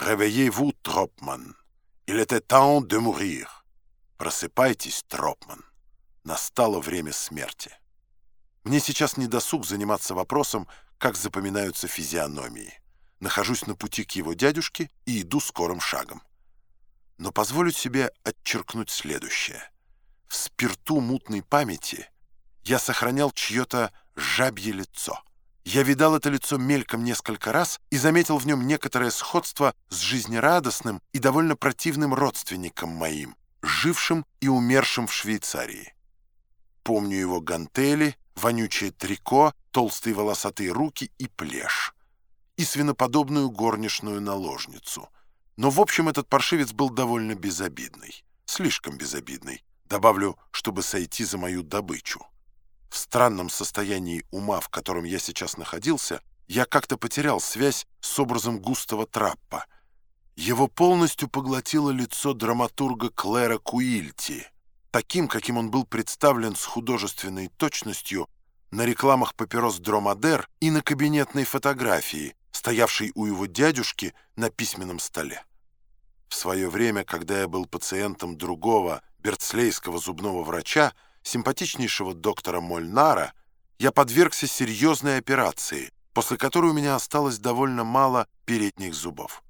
«Réveillez-vous, Тропман! Il était temps de mourir!» «Просыпайтесь, Тропман! Настало время смерти!» Мне сейчас не досуг заниматься вопросом, как запоминаются физиономии. Нахожусь на пути к его дядюшке и иду скорым шагом. Но позволю себе отчеркнуть следующее. В спирту мутной памяти я сохранял чье-то жабье лицо. Я видал это лицо мельком несколько раз и заметил в нем некоторое сходство с жизнерадостным и довольно противным родственником моим, жившим и умершим в Швейцарии. Помню его гантели, вонючее трико, толстые волосатые руки и плешь, и свиноподобную горничную наложницу. Но, в общем, этот паршивец был довольно безобидный, слишком безобидный, добавлю, чтобы сойти за мою добычу. В странном состоянии ума, в котором я сейчас находился, я как-то потерял связь с образом густого траппа. Его полностью поглотило лицо драматурга Клэра Куильти — таким, каким он был представлен с художественной точностью на рекламах папирос «Дромадер» и на кабинетной фотографии, стоявшей у его дядюшки на письменном столе. В свое время, когда я был пациентом другого берцлейского зубного врача, симпатичнейшего доктора Мольнара, я подвергся серьезной операции, после которой у меня осталось довольно мало передних зубов.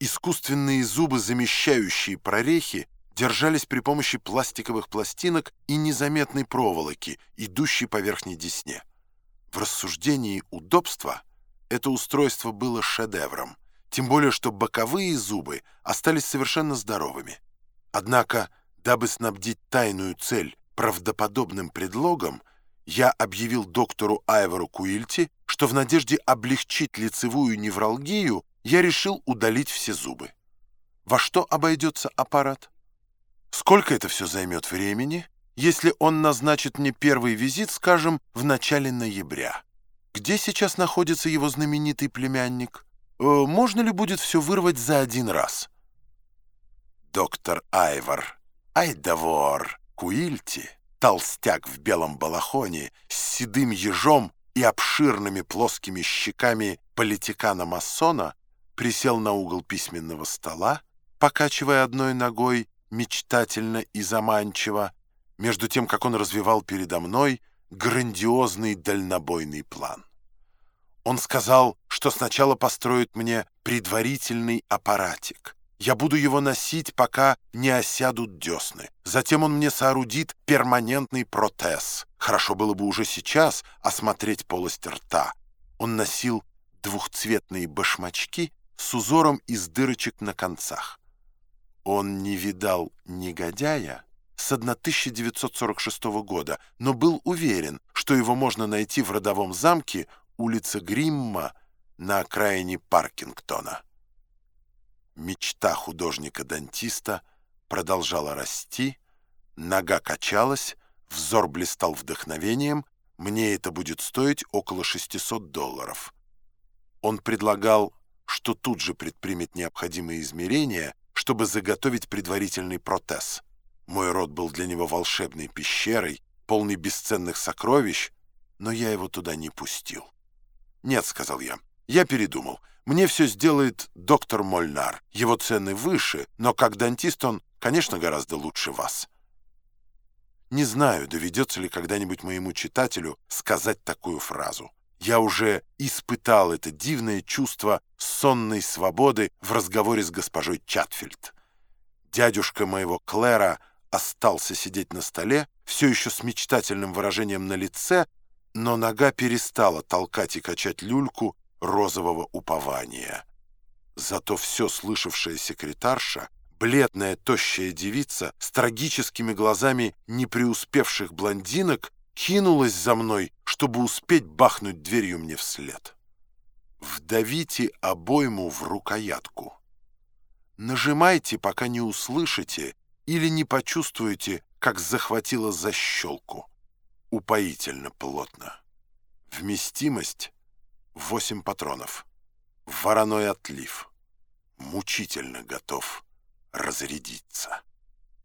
Искусственные зубы, замещающие прорехи, держались при помощи пластиковых пластинок и незаметной проволоки, идущей по верхней десне. В рассуждении удобства это устройство было шедевром, тем более что боковые зубы остались совершенно здоровыми. Однако, дабы снабдить тайную цель правдоподобным предлогом, я объявил доктору Айвору Куильти, что в надежде облегчить лицевую невралгию я решил удалить все зубы. Во что обойдется аппарат? Сколько это все займет времени, если он назначит мне первый визит, скажем, в начале ноября? Где сейчас находится его знаменитый племянник? Э, можно ли будет все вырвать за один раз? Доктор Айвар, Айдавор, Куильти, толстяк в белом балахоне, с седым ежом и обширными плоскими щеками политикана-масона, присел на угол письменного стола, покачивая одной ногой мечтательно и заманчиво, между тем, как он развивал передо мной грандиозный дальнобойный план. Он сказал, что сначала построит мне предварительный аппаратик. Я буду его носить, пока не осядут десны. Затем он мне соорудит перманентный протез. Хорошо было бы уже сейчас осмотреть полость рта. Он носил двухцветные башмачки с узором из дырочек на концах. Он не видал негодяя с 1946 года, но был уверен, что его можно найти в родовом замке улица Гримма на окраине Паркингтона. Мечта художника-дантиста продолжала расти, нога качалась, взор блистал вдохновением, мне это будет стоить около 600 долларов. Он предлагал, что тут же предпримет необходимые измерения, чтобы заготовить предварительный протез. Мой род был для него волшебной пещерой, полной бесценных сокровищ, но я его туда не пустил. «Нет», — сказал я, — «я передумал. Мне все сделает доктор Мольнар. Его цены выше, но как дантист он, конечно, гораздо лучше вас». Не знаю, доведется ли когда-нибудь моему читателю сказать такую фразу. Я уже испытал это дивное чувство сонной свободы в разговоре с госпожой Чатфильд. Дядюшка моего Клэра остался сидеть на столе, все еще с мечтательным выражением на лице, но нога перестала толкать и качать люльку розового упования. Зато все слышавшая секретарша, бледная тощая девица с трагическими глазами непреуспевших блондинок, кинулась за мной, чтобы успеть бахнуть дверью мне вслед. Вдавите обойму в рукоятку. Нажимайте, пока не услышите или не почувствуете, как захватило защелку. Упоительно плотно. Вместимость — 8 патронов. Вороной отлив. Мучительно готов разрядиться.